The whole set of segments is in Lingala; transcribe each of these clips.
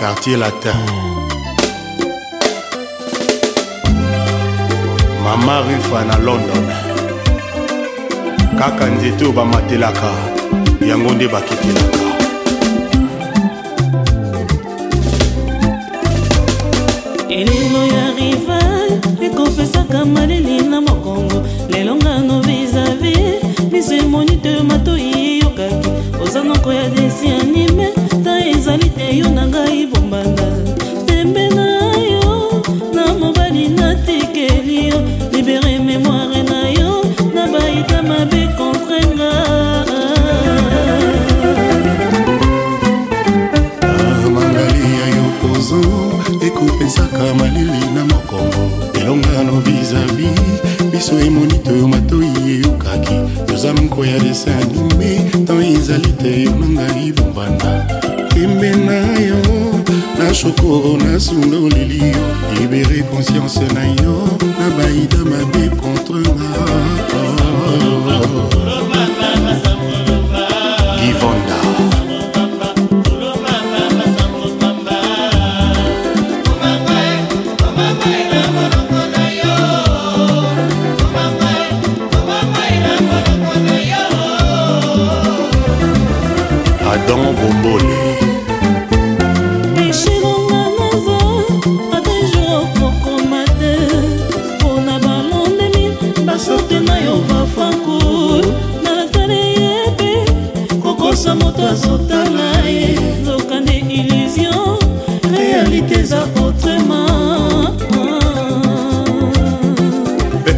Quartier latin. mama rufa na london kaka nzete oyo bamatelaka yango nde baketelaka elelo ya riva ekopesaka maleli opesaka malili na mokongo elonga no vizavi biso emoni toyo matoi eyokaki toza moko ya desin anime tan ezali te yo na ngai bombanda pembe na yo na shokoro na sundoleli yo libere conscience na yo na baida mabe contre nga givonda adon bombole eshironga naza adejo kokoma te mpona balondemi basorte na yo bafanku natale ye mpe kokosa moto azotala ye loka nde illusion réalité eza autrement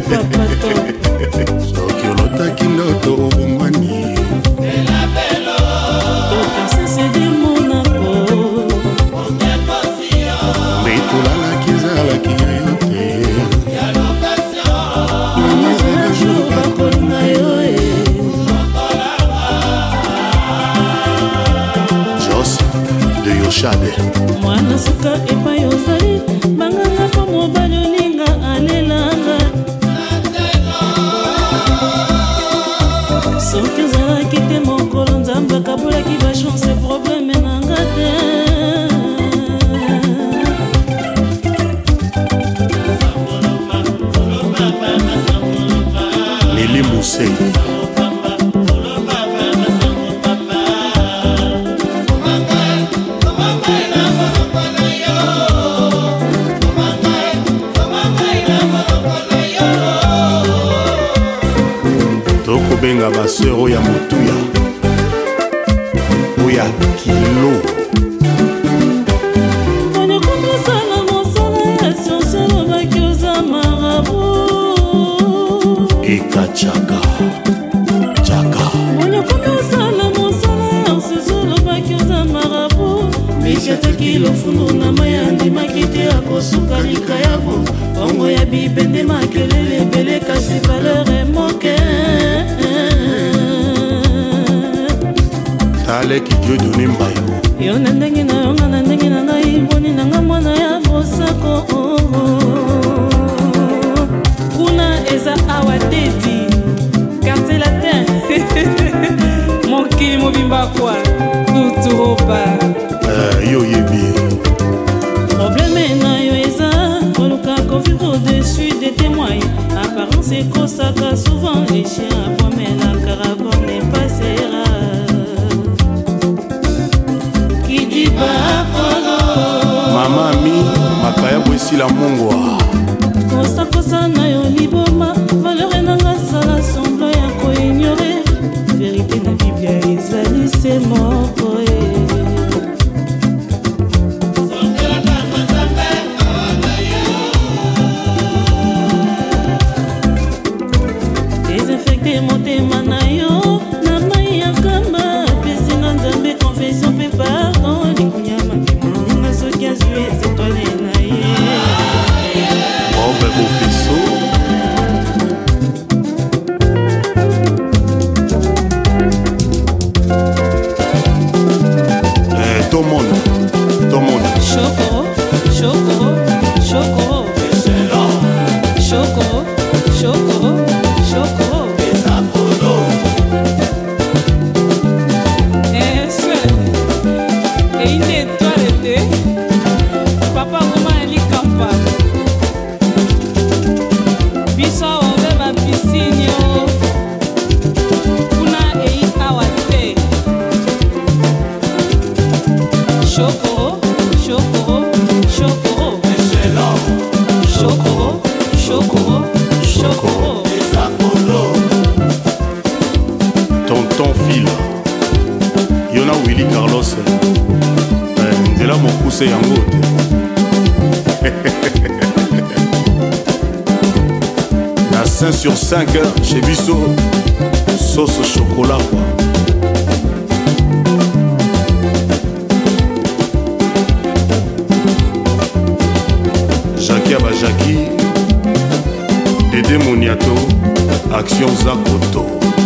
papato de yoshade mwana suka epai ozali banganga mpo mobali olinga alelanga soki ozalaki te mokolo nzambe akabulaki bachanse probleme kosenga baser oyo ya motuya oyo ya kilo ekacaka caka mesiataki lofulu na mai andimaki te akosuka likayabo bongo ya bibende makelo avec Dieu donné mbayo yo nanga mama ami makaya bo esila mongwa kosakosa na yo liboma eyini etwale te papa ngoma ya likampa biso awa obe bapisini o kuna eyi awa te shokoro shokoro shokoro shokoro shokoro shokoro tonton fil yona willi carlos C'est en te La 5 sur 5 chez biso sauce chocolat quoi Jackie Jackie bajaki dede action zakoto